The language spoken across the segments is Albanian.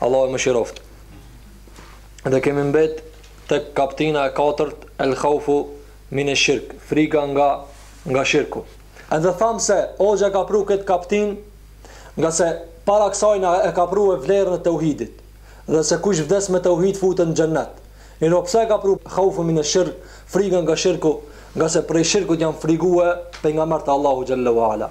Allahu mëshiroft. Dhe kemi mbet te kaptina e katërt el khaufu min esh shirk, frika nga nga shirku. Edhe thamë pse Hoxha e ka pru këtë kaptin ngase para kësaj na e ka pru e vlerën e teuhidit dhe se kush vdes me teuhid futet në xhennet. Mirëpo pse e ka pru khaufu min esh shirk, frika nga shirku, ngase prej shirkut janë frigue pejgambert e Allahut xhelle ve ala.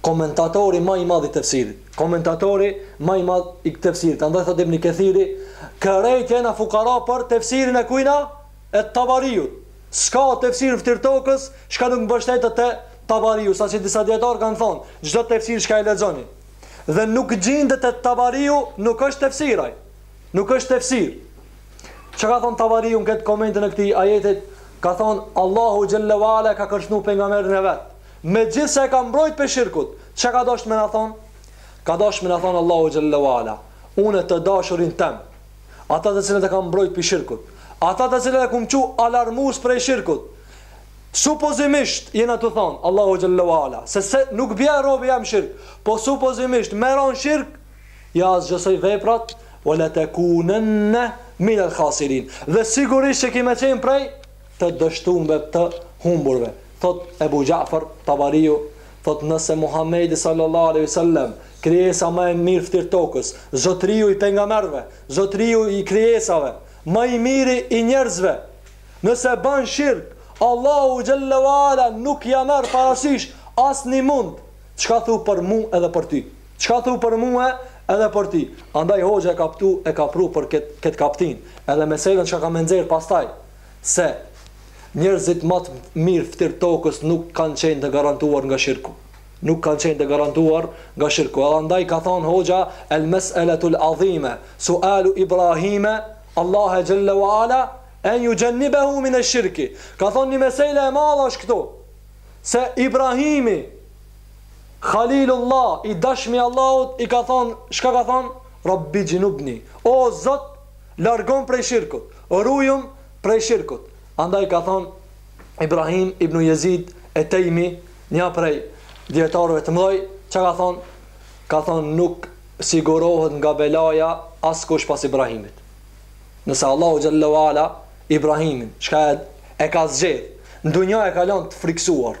komentatori ma i madh i tefsirit, komentatori ma i madh i tefsirit, andaj thot ibn Kethiri, krejt jena fukara për tefsirin e kujna, e Tabariut, s'ka tefsir n'ftyrë tokës, çka nuk mbështetet te Tabariu, saqe disa dijetar kan than, çdo tefsir çka e lexoni, dhe nuk gjindet te Tabariu, nuk është tefsir ai, nuk është tefsir, Çka ka thënë Tabariu në këtë komentin e këtij ajeti? Ka thënë Allahu xhelle ve ala ka kërcënu pejgamberin e vet. Megjithë se e ka mbrojtë prej shirkut, çka ka dashtë me na thonë? Ka dashtë me na thonë Allahu xhelle ve ala, Unë të dashurin tem, ata të cilin e kam mbrojtë prej shirkut, ata të cilin e kum çu alarmues prej shirkut, supozimisht jena tu thonë, Allahu xhelle ve ala, se se nuk bje robi jem n'shirk, po supozimisht me ra në shirk, ja asgjësoj veprat, wa latakunanna minel khasirin, dhe sigurisht që ki me qenë prej të dështumve të humburve thot Ebu Xhafar Tabariu thot nëse Muhamedi sallallâhu alejhi ve sellem krijesa më e mirë n'ftyrë tokës zotëriu i pejgamberëve zotëriu i krijesave më i miri i njerëzve nëse ban shirk Allahu xhelle ve ala nuk ja merr parasysh asnjë mund çka thu për mu edhe për ty Çka thu për mue edhe për ty. Andaj hoxha e ka pru e ka pru për ket ket kaptin edhe meselën çka ka me nxer pastaj se njerzit ma të mir n'ftyrë tokës nuk kan qen të garantuar nga shirku nuk kan qen të garantuar nga shirku edhe andaj ka than hoxha el mes'eletul adhime su'alu ibrahime Allahe xhelle wa ala en ju xhennibehu mine shirki ka than një mesele e madhe është ktu se ibrahimi Khalilullah, i dashmi i Allahut, i ka thënë, çka ka thënë? Rabbi xhnubni, o Zot, largom prej shirkut, rujëm prej shirkut. Andaj ka thënë Ibrahim ibn Jezid e Tejmi, një prej dijetarëve të mëdhaj, çka ka thënë? Ka thënë nuk sigurohet nga belaja askush pas Ibrahimit. Nëse Allahu xhelle ve ala Ibrahimin, çka e ka zgjedh, në dunja e ka lënë të frikësuar.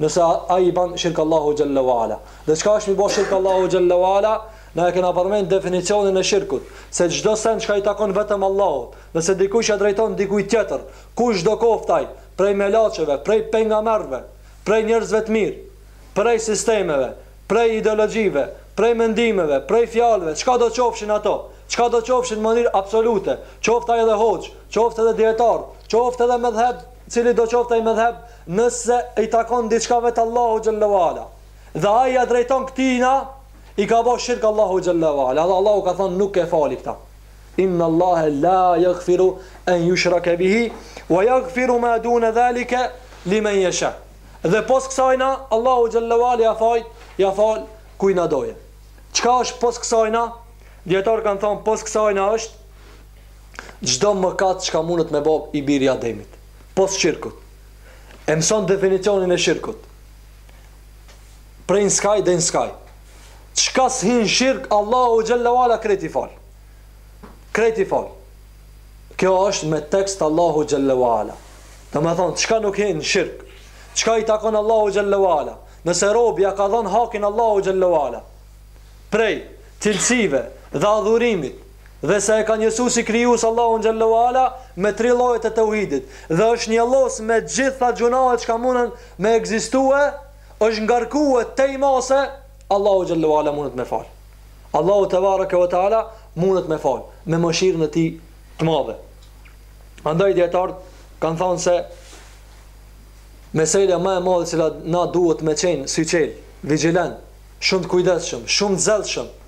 nëse ai i ban shirk Allahut xhalla wala. Dhe çka është m'i bo shirk Allahut xhalla wala? Na e kena përmend definicionin e shirkut, se çdo send çka i takon vetëm Allahut, nëse dikush ja drejton dikujt tjetër, kushdo koft ai, prej melaçeve, prej pejngamerrve, prej njerëzve të mirë, prej sistemeve, prej ideologjive, prej mendimeve, prej fjalëve, çkado qofshin ato, çkado qofshin në mënyrë absolute, qoftë ai edhe hoxhë, qoftë edhe dijetar, qoftë edhe medhheb, cilido qoftë ai medhheb, Nëse i takon diçka vetë Allahut xhalla ve ala dhe ai ia drejton këtina, i ka bo shirk Allahut xhalla ve ala, dhe Allahu ka thënë nuk e fali këta. Inna Allahe la yaghfiru an yushrake bihi wa yaghfiru ma dune dhalike limen yasha. Dhe pos kësajna Allahu xhalla ve ala ia fal, ia fal kujtna doje. Çka është pos kësajna? Dijetarët kanë thënë pos kësajna është çdo mëkat çka mundet me bo i biri i Ademit. Pos shirkut. E mëson definicionin e shirkut. Prej në skaj deri në skaj. Çka s'hin në shirk, Allahu xhelle ve ala krejt i fal. Krejt i fal. Kjo është me tekst t'Allahut xhelle ve ala. Domethonë, çka nuk hin në shirk, çka i takon Allahut xhelle ve ala, nëse robi ja ka dhonë hakin Allahut xhelle ve ala prej cilësive dhe adhurimit, dhe se e ka njësu si krijus Allahun xhalla ve ala me tri lloje të teuhidit dhe është njollos me të gjitha gjunahet çka munen me ekzistue është ngarkue tej mase Allahu xhalla ve ala munet me ia fal Allahu tebareke ve teala munet me ia fal me mëshirën e tij të madhe andaj dijetarët kanë thënë se Meselja më e madhe që na duhet me qenë syçel, vigjilent, shumë të kujdesshëm, shumë të zellshëm,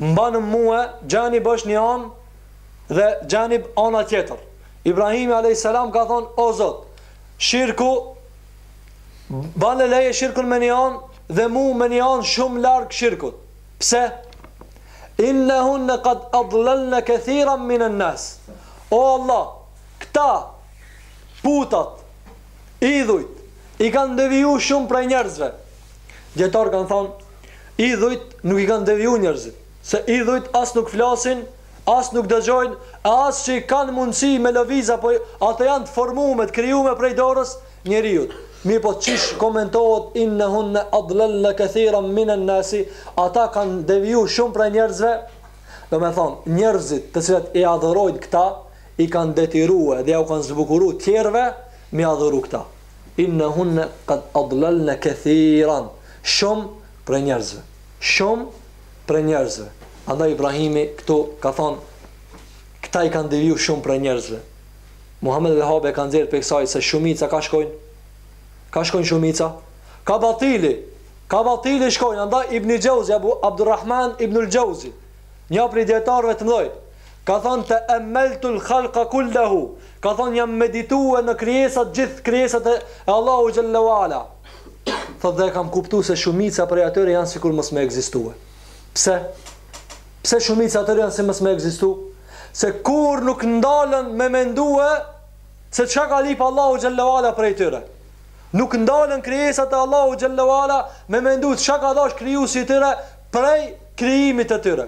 mbanë mue xhenib është një anë dhe xhenib ana tjetër Ibrahimi alejhi selam ka thonë o Zot shirkun bane leje shirkun me një anë dhe mu me një anë shumë larg shirkut pse innehunne kad adlelne kethiran minen nas o Allah këta putat idhujt i kanë deviju shumë prej njerëzve Dijetarët kanë thonë, idhujt nuk i kanë deviju njerëzit, se idhujt as nuk flasin, as nuk dëgjojnë, e as që i kanë mundësi me lëviza, po ato janë të formume, të krijume prej dorës njeriut. Mirëpo qysh komentohet innehunne adlelne kethiran minen nasi, ata kanë deviju shumë prej njerëzve, domethonë, njerëzit të cilat i adhurojnë këta, i kanë detyru edhe jau kanë zbukuru tjerve, m'i adhuru këta. Innehunne kad adlalne kethiran, shumë prej njerëzve, shumë prej njerëzve. Andaj Ibrahimi këtu ka thonë, këta i kanë deviju shumë prej njerëzve. Muhammed Abdul Wahabi ka nxjerrë prej kësaj se shumica ka shkojnë? Ka shkojnë shumica? Ka batili, ka batili shkojnë, andaj Ibn Jauzi, Abu Abdurrahman Ibnul Jauzi, Nja prej djetarëve të mdhej, ka thonë teemmeltul khalka kullahu, ka thonë jam meditue në krijesat gjithë krijesat e Allahut xhalla wa ala. Thotë dhe e kam kuptu se shumica prej atyre janë sikur mos me egzistue. Pse? Pse shumica atyre janë si mos me egzistu? Se kur nuk ndalën me mendue se çka lyp Allahu xhalla wa ala prej tyre. Nuk ndalën krijesat e Allahut xhalla wa ala me mendu çka dash krijuesi i tyre Prej krijimit të tyre.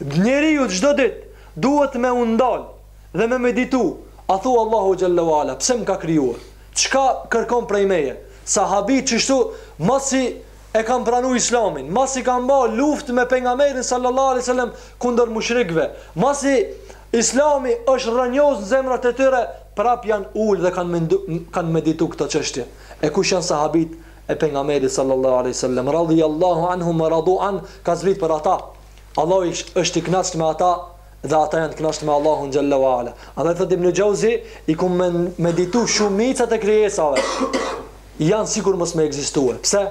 Njeriu çdo ditë duhet me u ndal dhe me meditu, a thua Allahu xhalla u ala pse më ka krijuar? Çka kërkon prej meje? Sahabijtë qështu masi e kanë pranu Islamin, masi kanë ba luftë me Pejgamberin sallallahu alejhi ve sellem kundër mushrikëve, masi Islami është rrënjos në zemrat e tyre, prapë janë ulë dhe kanë mendu, kanë meditu këto çështje. E kush janë sahabijtë? e Pejgamberit sallallahu alejhi ve sellem radhiyallahu anhum wa radu anh ka zbrit për ata Allahu është i kënaqur me ata dhe ata janë të kënaqur me Allahun xhalla wa ala andaj thotë Ibn Jauzi i kam meditu shumica e krijesave janë sikur mos me ekzistue pse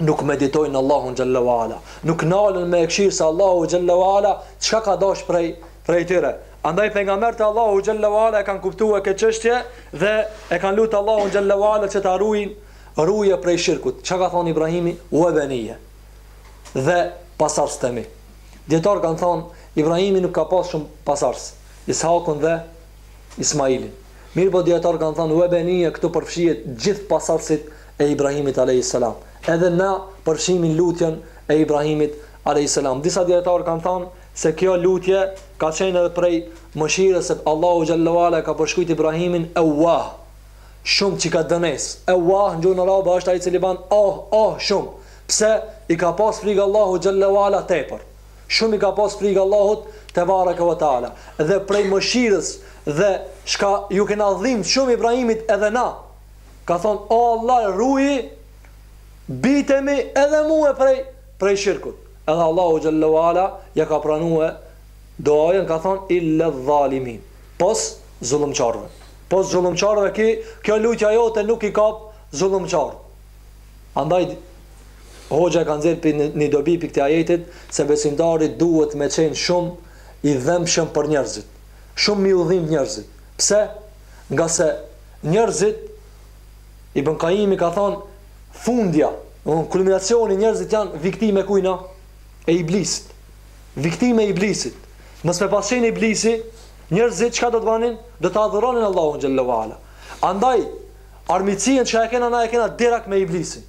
nuk meditojnë Allahun xhalla wa ala nuk nalën me e kqyr se Allahu xhalla wa ala çka ka dash prej prej tyre. Andaj pejgambert e Allahut xhalla wala e kanë kuptuar këtë çështje dhe e kanë lutë Allahun xhalla wala që ta ruajnë, ruje prej shirkut. Çka ka thënë Ibrahimi? Wa baniya. Dhe pasardhësit e mi. Dijetarët kanë thënë Ibrahimi nuk ka pas shumë pasardhës, Ishakun dhe Ismailin. Mirëpo dijetarët kanë thënë wa baniya këtu përfshihet gjithë pasardhësit e Ibrahimit alayhis salam. Edhe na përfshihmi n'lutjen e Ibrahimit alayhis salam. Disa dijetarë kanë thënë se kjo lutje ka qenë edhe prej mëshirës se Allahu xhallahu ve ala e ka përshkrujt Ibrahimin Ewwah shumë që ka dënesë Ewwah në gjuhën arabe është ai i cili ban oh oh shumë pse i ka pas frikë Allahu xhallahu ve ala tepër shumë i ka pas frikë Allahut te bareke ve teala dhe prej mëshirës dhe çka ju kena dhimbë shumë Ibrahimit edhe na ka thonë o Allah ruji bijtë e mi edhe mua prej prej shirkut edhe Allahu xhelle ve ala ja ka pranue duajën ka thon illa dhalimin pos zullumqarve pos zullumqarve kjo lutja jote nuk i kap zullumqart andaj hoxha ka nxjerr një dobi pi këtij ajetit se besimtari duhet me qenë shumë i dhembshëm për njerëzit shumë m'iu dhimb njerëzit pse ngase njerëzit Ibn Kajimi ka thon fundja, kulminacioni njerëzit janë viktime kujna e iblisit. Viktime e iblisit. Mos me pas qenë iblisi, njerëzit çka do të banin? Do ta adhuronin Allahun xhelle ve ala. Andaj armiqësinë që e kena na e kena direkt me iblisin.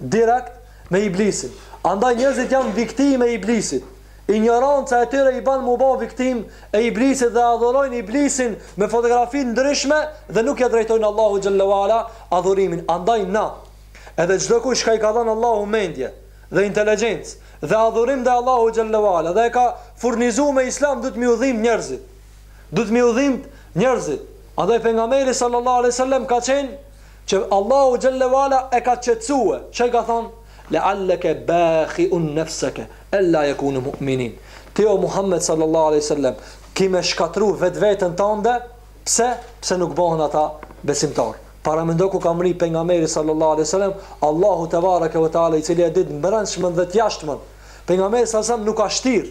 Direkt me iblisin. Andaj njerëzit janë viktime e iblisit. Injoranca e tyre i ban mu ba viktimë e iblisit dhe adhurojnë iblisin me fotografi të ndryshme dhe nuk ja drejtojnë Allahut xhelle ve ala adhurimin andaj na edhe çdokush çka i ka dhanë Allahu mendje dhe inteligjencë dhe adhurim ndaj Allahut xhelle ve ala dhe e ka furnizu me islam duhet m'iu dhimbtë njerëzit duhet m'iu dhimbtë njerëzit andaj pejgamberi sallallahu alejhi ve sellem ka qenë Që Allahu xhelle ve ala e ka qetësue, çka i ka thonë, Le'alleke bakhi'un nefseke, ella jekunu mu'minin. Ti o Muhammed sallallahu alejhi ve sellem, ki me shkatrru vetveten tande, pse? Pse nuk bohen ata besimtarë. Paramendo ku ka mri pejgamberi sallallahu alejhi ve sellem, Allahu tebareke ve teala i cili e dit mbrendshmën dhe të jashtmën. Pejgamberi sallallahu alejhi ve sellem nuk ka shtirë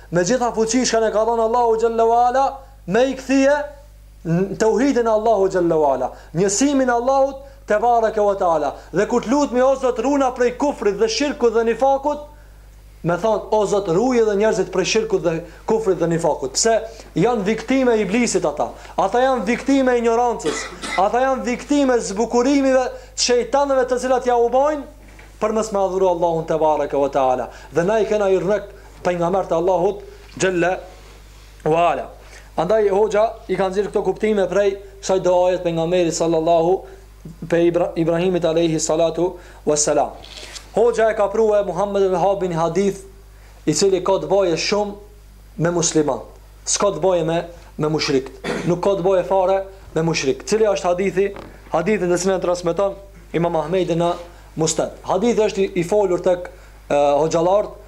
Me gjitha fuqi çka na ka dhënë Allahu xhelle ve ala, me i kthy në teuhidin Allahut xhelle ve ala, njësimin Allahut tebareke ve teala. Dhe kur të lutemi o Zot ruana prej kufrit dhe shirkut dhe nifakut, me thonë o Zot ruje dhe njerëzit prej shirkut dhe kufrit dhe nifakut. Pse janë viktime iblisit ata, ata janë viktime injorancës, ata janë viktime zbukurimive të shejtanëve të cilat jau bojnë, për mos me adhuru Allahun tebareke ve teala. Dhe na i kena jurnek, Pejgamberët e Allahut xhelle ve ala Andaj hoxha i ka nxjerrë këto kuptime prej ajetit e pejgamberi sallallahu Prej Ibra, Ibrahimit alejhi salatu ve selam Hoxha e ka prue Muhammed Abdulvehabi ni hadith I cili ka të baje shumë me musliman Ska të baje me, me mushrikt Nuk ka të baje fare me mushrikt Cili është hadithi Hadithin të cilin e transmiton Imam Ahmedi në Musned Hadithi është i, i folur tek uh, hoxhallarët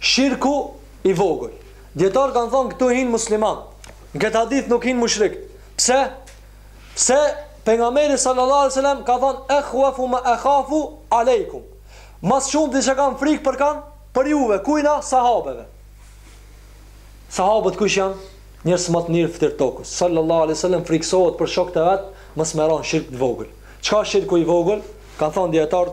Shirku i vogël. Dietar kan thon këtu hin musliman. Në këtë hadith nuk hin mushrik. Pse? Pse pejgamberi sallallahu alaihi wasallam ka thon akhwafu ma akhafu alejkum. Ma s'shumti që kam frik për kan për juve kujna sahabeve. Sahabët kush jan? Njerëzt ma të mirë n'fytyrë tokës. Sallallahu alaihi wasallam friksohet për shokët e vet, mos me ra n'shirk të vogël. Çka është shirku i vogël? Kan thon dietar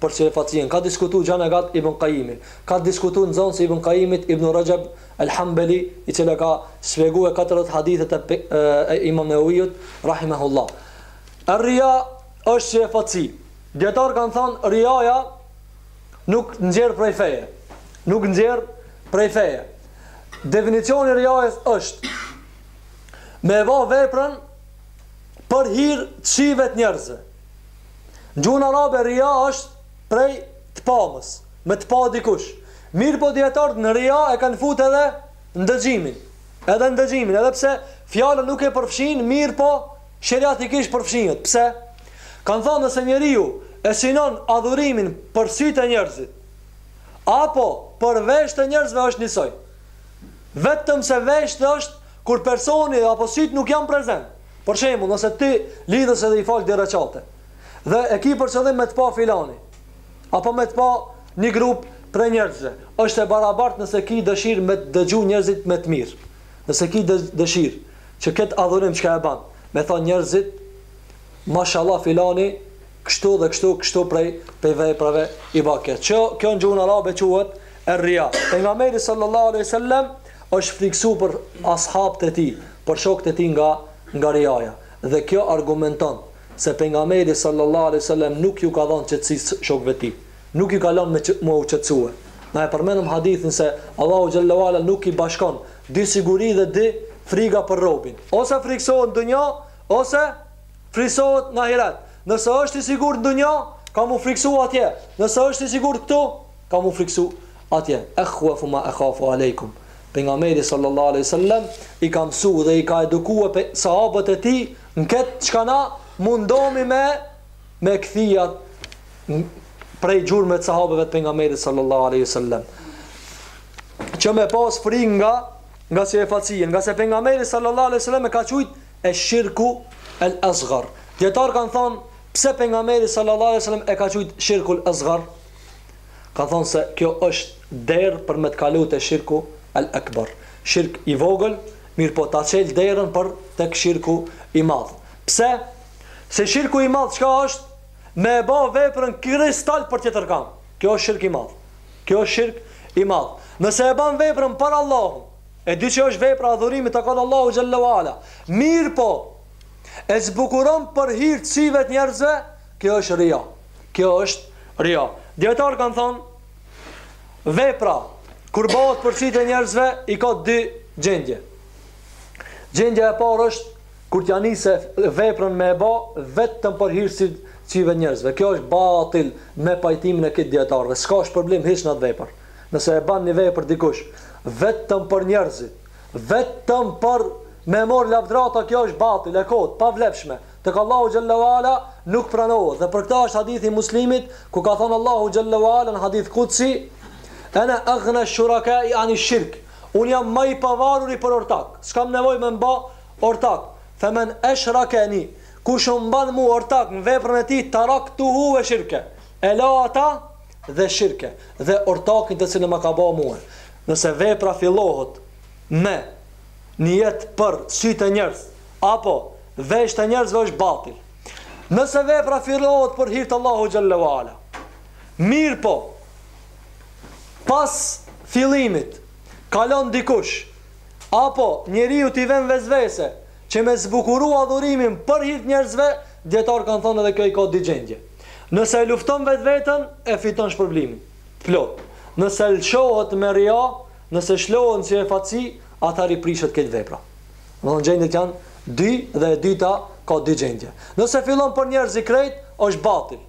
për qylefaqien ka diskutu gjanë e gjatë Ibn Kajimi, ka diskutu nxënës i Ibn Kajimit Ibn Rexheb El Hambeli, i cili e ka shpjegue katërdhjetë hadithet e e Imam Neveviut rahimehullah. Er Rija është qylefaqi. Dietar kanë thënë Rijaja nuk nxjerr prej feje. Nuk nxjerr prej feje. Definicioni i Rijajes është me e ba veprën për hir të syve të njerëzve. Në gjuhën arabe rija është prej të pamës, me të pa dikush. Mirëpo dijetarët në rija e kanë fut edhe ndëgjimin, edhe ndëgjimin, edhe pse fjala nuk e përfshin, mirëpo sheriatikisht përfshihet. Pse? Kanë thënë nëse njeriu e synon adhurimin për sytë e njerëzit, apo për veshët e njerëzve është njësoj. Vetëm se veshët është kur personi apo sytë nuk janë prezent. Për shembull, nëse ti lidhës edhe i fal dy rekate dhe e ki për qëllim me të pa filani apo me të pa një grup prej njerëzve, është e barabartë nëse ki dëshirë me të dëgju njerëzit me të mirë. Nëse ki dëshirë që këtë adhurim çka e ban, me thanë njerëzit, mashallah filani Kështu dhe kështu, kështu prej prej veprave i bë kjo. Kjo kjo në gjuhën arabe quhet rija. Pejgamberi sallallahu alaihi wasallam është friksu për ashabët e tij, për shokët e tij nga nga rijaja. Dhe kjo argumenton se pejgamberi sallallahu alaihi wasallam nuk ju ka dhënë qetësi shokëve të tij. Nuk ju ka lënë me me u qetësue. Na e përmenëm hadithin se Allahu xhallahu ala nuk i bashkon dy siguri dhe dy friga për robin. Ose frikësohet në dunja, ose frikësohet në ahiret. Nëse është i sigurt në dunja, ka mu frikësu atje. Nëse është i sigurt këtu, ka mu frikësu atje. Ekhwefu ma ekhafu alejkum. Pejgamberi sallallahu aleyhi sallam, i ka mësu dhe i ka eduku sahabët e tij, në këtë çka na mundomi me, me kthy prej gjurmëve të sahabëve të pejgamberit sallallahu aleyhi sallam. Që me pas frikë nga, nga syefaqja, ngase pejgamberi sallallahu aleyhi sallam e ka qujtë, Esh-shirku el-asghar. Dietar kanë thënë, pse pejgamberi sallallahu alejhi ve sellem e ka quajt shirkul asghar? Ka thënë se kjo është derë për me të kalu te shirku el-ekber. Shirk i vogël, mirëpo ta çel derën për tek shirku i madh. Pse? Se shirku i madh çka është? Me e ba veprën kristal për tjetër kan. Kjo është shirk i madh. Kjo është shirk i madh. Nëse e ban veprën për Allahun, E di që është vepra e adhurimit takon Allahu xhalla ve ala, mirëpo e zbukuron për hir të syve të njerëzve, kjo është rija. Kjo është rija. Dietar kanë thënë vepra kur bëhet për sytë e njerëzve i ka dy gjendje. Gjendja e parë është kur t'ja nise veprën me e ba vetëm për hir të syve të njerëzve. Kjo është batil me pajtimin e këtë dietarëve. S'ka është problem hiç në atë vepër. Nëse e ban një vepër dikush vetëm për njerëzit, vetëm për me marr lavdrata kjo është batil e kot, pa vlefshme, tek Allahu xhalla ve ala nuk pranohet dhe për këtë është hadithi i Muslimit ku ka thënë Allahu xhalla ve ala në hadith kudsi, Ana aghna shurakai an shirk, unë jam ma i pavaruri për ortak, s'kam nevojë me më ba ortak, femen ashrakani, kush më ban mu ortak në veprën e tij taraktuhu ve shirke, e la ata dhe shirke dhe ortakin të cilën më ka ba mua. Nëse vepra fillohet me nijet për sytë e njerëzve, apo veshët e njerëzve është batil. Nëse vepra fillohet për hir të Allahu xhalla wala. Mirëpo pas fillimit kalon dikush apo njeriu t'i vijnë vesvese Që me zbukuru adhurimin për hir të njerëzve, dietarë kanë thënë edhe kjo i ka dy gjendje. Nëse e lufton vetveten, e fiton shpërblimin plot. Nëse lëshohet me ria, nëse shlohen si efatësi, atëherë i prishet krejt vepra. Domethënë gjendjet janë dy dhe e dyta ka dy gjendje. Nëse fillon për njerëzit krejt, është batil.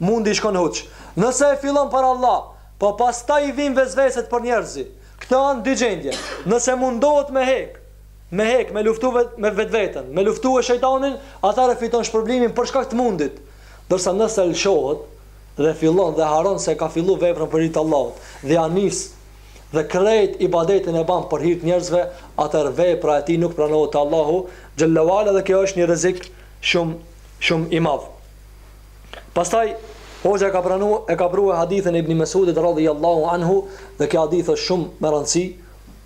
Mundi i shkon huq. Nëse e fillon për Allah, po pastaj i vijnë vesveset për njerëzit. Këto janë dy gjendje. Nëse mundohet me hek, Me hek, me luftu me vetveten, me luftue shejtanin, atëherë fiton shpërblimin për shkak të mundit. Ndërsa nëse lëshohet dhe fillon dhe harron se e ka fillu veprën për hir të Allahut, dhe ia nis dhe krejt ibadetin e ban për hir të njerëzve, atëherë vepra e tij nuk pranohet te Allahu xhella ve ala dhe kjo është një rrezik shumë shumë i madh. Pastaj hoxha e ka pranu e ka prue hadithin e Ibni Mesudit radhijallahu anhu dhe ky hadith është shumë me rëndësi,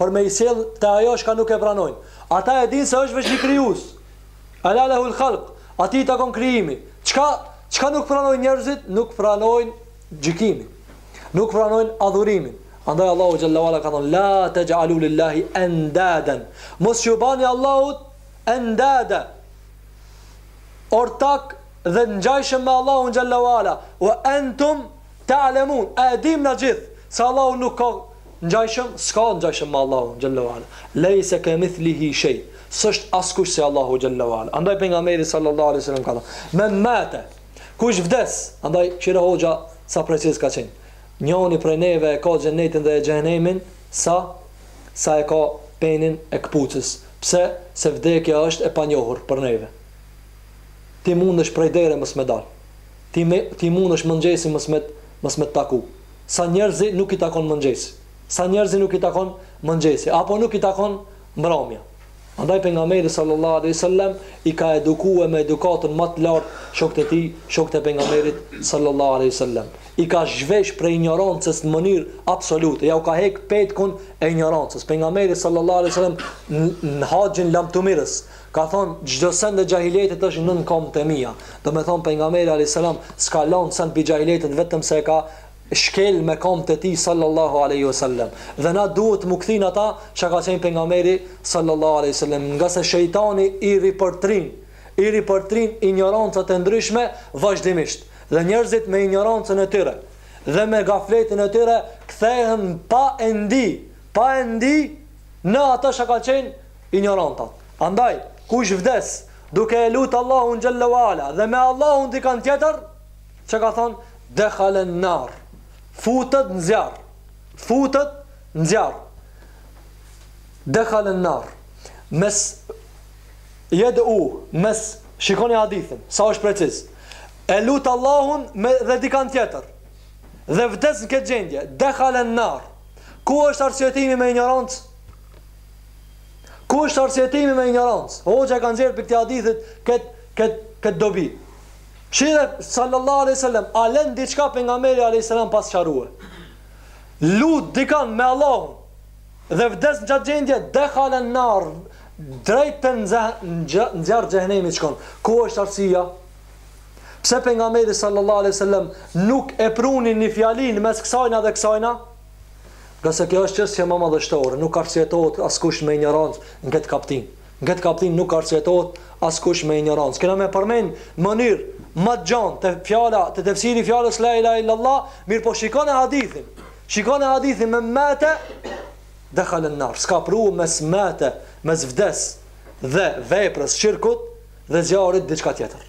për me i sjell te ajo çka nuk e pranojnë. Ata e dinë se është veç një krijues. Ala lahu al-khalq, atij i takon krijimi. Çka çka nuk pranojnë njerëzit, nuk pranojnë gjykimin. Nuk pranojnë adhurimin. Andaj Allahu xhalla ve ala ka thënë la taj'alu lillahi andadan. Mos ju bani Allahut andada. Ortak dhe ngjajshëm me Allahun xhalla ve ala. Wa antum Ta'lemun, e dimë të gjithë, se Allahu nuk ka ngjajshëm, s'ka ngjajshëm me Allahun xhelle ve ala, Lejse kemithlihi shej, s'është askush si Allahu xhelle ve ala. Andaj pejgamberi sallallahu alejhi ve sellem ka thënë, Men mate, kush vdes, andaj kqyre hoxha sa preciz ka qenë, njoni prej neve e ka xhennetin dhe xhehenemin sa sa e ka penin e këpucës. Pse? Se vdekja është e panjohur për neve. Ti mundesh prej dere mos me dalë. Ti me ti mundësh mëngjesi mos me mos me taku sa njerzi nuk i takon mëngjesi sa njerzi nuk i takon mëngjesi apo nuk i takon mramja andaj pejgamberi sallallahu alejhi wasallam i ka edukue me edukatën ma të lartë shokët e tij shokët e pejgamberit sallallahu alejhi wasallam i ka zhvesh prej injorancës në mënyrë absolute ja u ka hek petkun e injorancës pejgamberi sallallahu alejhi wasallam në haxhin e lamtumirës Ka thonë, çdo send e xhahiletit është nën kambët e mia. Domethënë Pejgamberi alejhi selam s'ka lanë send pi xhahiletit vetëm se e ka shkel me kambët e tij sallallahu alejhi o sellem. Dhe na duhet të mu kthejmë asaj çka ka qenë Pejgamberi sallallahu alejhi o sellem, ngase shejtani i ripërtrin, i ripërtrin injorancat e ndryshme vazhdimisht. Dhe njerëzit me injorancën e tyre dhe me gafletin e tyre kthehen pa e ndi, pa e ndi në atë çka ka qenë Injorantët. Andaj, kush vdes, duke e lutë Allahun Gjelle wa Ala, dhe me Allahun dikan tjetër, çka ka thonë, dekhalen nar, futët në zjarë, futët në zjarë, dekhalen nar, mes, jed'u, mes, shikoni hadithin, sa është preciz, e lutë Allahun me, dhe dikan tjetër, dhe vdes në këtë gjendje, dekhalen nar, ku është arsyetimi me injorancë? Ku është arsyetimi me injorancë? Hoxha ka nxjerrë prej këti hadithit kët kët kët dobi. Kqyre sallallahu alaihi wasallam, a len diçka pejgamberi alaihi salam pa sqarue. Lut dikan me Allahun dhe vdes në çat gjendje dekhal an nar drejt në zjarr xhehenemi shkon. Ku është arsyeja? Pse pejgamberi sallallahu alaihi wasallam nuk e pruni një fjali mes kësajna dhe kësajna? Ngase kjo është çështje më madhështore, nuk arsyetohet askush me injorancë në këtë kaptin. Në këtë kaptin nuk arsyetohet askush me injorancë. Kena me përmend në mënyrë më të gjan te fjala te tefsiri i fjalës la ilaha illallah, mirëpo shikone hadithin. Shikone hadithin men mate dekhalen nar. S'ka pru mes mate, mes vdes dhe veprës së shirkut dhe zjarrit diçka tjetër.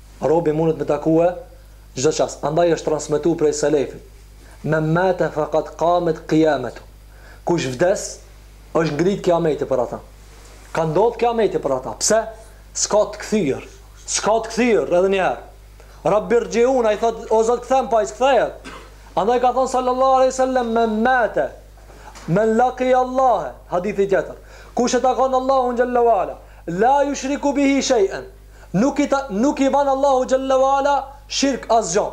Robi mundet me takue çdo çast. Andaj është transmetu prej selefit, Men mate faqad qamet qiametu, Kush vdes, është ngrit kiameti për ta. Ka ndodh kiameti për ta. Pse? S'ka të kthyer. S'ka të kthyer edhe një herë. Rabbirji'un, ai thot, o Zot kthem, po ai s'kthehet. Andaj ka thënë sallallahu alaihi wasallam, Men mate Men laki Allahe, hadithi tjetër. Kush e takon Allahun xhallahu ala, la yushriku bihi shay'an, Nuk i ta, nuk i ban Allahu xhalla wala shirk asgjo.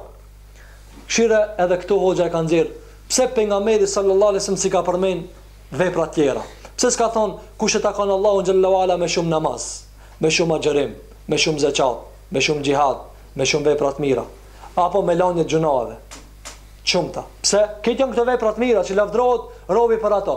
Shihe edhe këtu hoxha e ka nxjerr. Pse pejgamberi sallallahu alaihi wasallam s'i ka përmend vepra të tjera? Pse s'ka thon kush e takon Allahun xhalla wala me shumë namaz, me shumë agjërim, me shumë zekat, me shumë xhihad, me shumë vepra të mira, apo me lanje të gjunaheve t'shumta? Pse? Këto janë këto vepra të mira që lavdërohet robi për ato.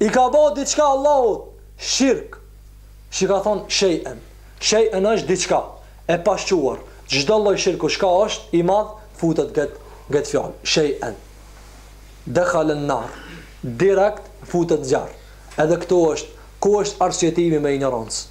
I ka ba diçka Allahut shirk. Shi ka thon shej'en. Shej'en është diçka e pashquar. Çdo lloj shirku çka është i madh futet n'kët n'kët fjalë. Shej'en. Dekhal en nar. Direkt futet n'zjarr. Edhe këtu është ku është arsyetimi me injorancë.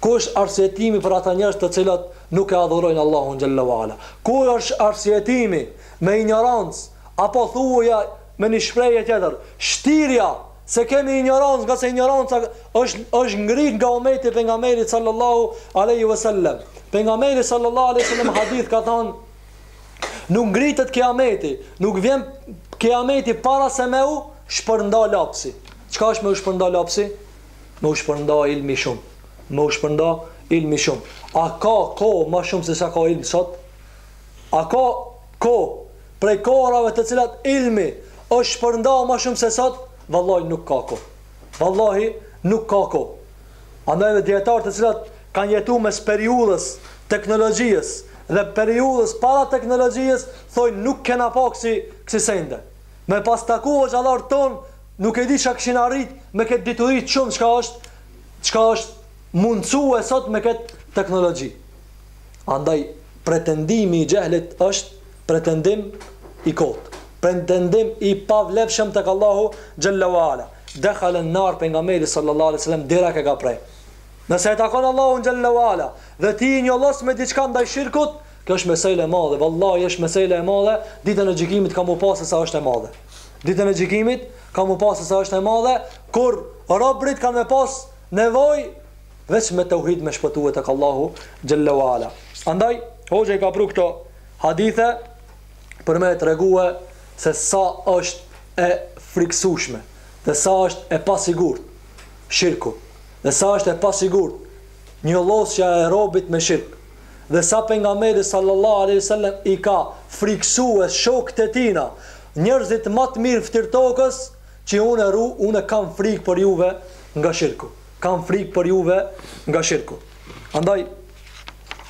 Ku është arsyetimi për ata njerëz të cilët nuk e adhurojnë Allahun xhalla u ala. Ku është arsyetimi me injorancë apo thuaja Me një shprehje tjetër, shtirja se kemi injorancë ngase injoranca është është ngrit nga ummeti i pejgamberit sallallahu alaihi wasallam. Pejgamberi sallallahu alaihi wasallam hadith ka thënë Nuk ngritet kiameti, nuk vjen kiameti para se me u shpërnda lapsi. Çka është me u shpërnda lapsi? Me u shpërnda ilmi shumë. Me u shpërnda ilmi shumë. A ka kohë ma shumë se sa ka ilm sot? A ka kohë Prej kohërave të cilat ilmi është shpërnda ma shumë se sot, vallahi nuk ka kohë. Vallahi nuk ka kohë. Andaj dhe dijetarë të cilat kanë jetu mes periudhës teknologjisë dhe periudhës para teknologjisë thojnë nuk kena pa kësi kësi sende. Me pas taku hoxhallarët tonë nuk e di ça kishin arrit me këtë dituri të shumë çka është çka është mundësue sot me këtë teknologji. Andaj pretendimi i xhehlit është pretendim i kotë, pretendim i pavlefshëm tek Allahu xhalla wa ala. Dakhala an-nar pejgamberi sallallahu alaihi wasallam direkt e ka pre. Nëse e takon Allahun xhalla wa ala dhe ti i njollosun me diçka ndaj shirkut, kjo është meselë e madhe, vallahi është meselë e madhe, ditën e gjykimit ka m'u pa se sa është e madhe. Ditën e gjykimit ka m'u pa se sa është e madhe, kur robërit kanë me pas nevojë veç me tauhid me shpëtue tek Allahu xhalla wa ala. Andaj hoxha i ka pru këto Hadithe për me tregue se sa është e frikësueshme dhe sa është e pasigurt shirku, dhe sa është e pasigurt njollosja e robit me shirk, dhe sa Pejgamberi sallallahu alejhi ve sellem i ka frikësue shokët e tina, njerëzit ma të mirë fytyrë tokës, që unë ru, unë kam frikë për juve nga shirku, kam frikë për juve nga shirku. Andaj.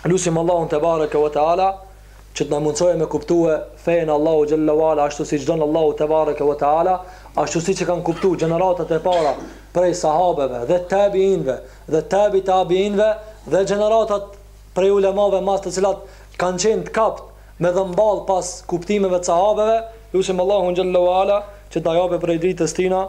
Lusim Allahun tebareke ve teala që të na mundësojë me kuptue fejen e Allahut xhelle ve ala ashtu siç don Allahu tebareke ve teala, ashtu siç e kanë kuptue gjeneratat e para prej sahabeve dhe tabiinëve dhe tebi tabiinëve dhe gjeneratat prej ulemave mas të cilat kanë qenë të kapt me dhëmball pas kuptimeve të sahabeve, lusim Allahun xhelle ve ala që të na japë prej dritës tina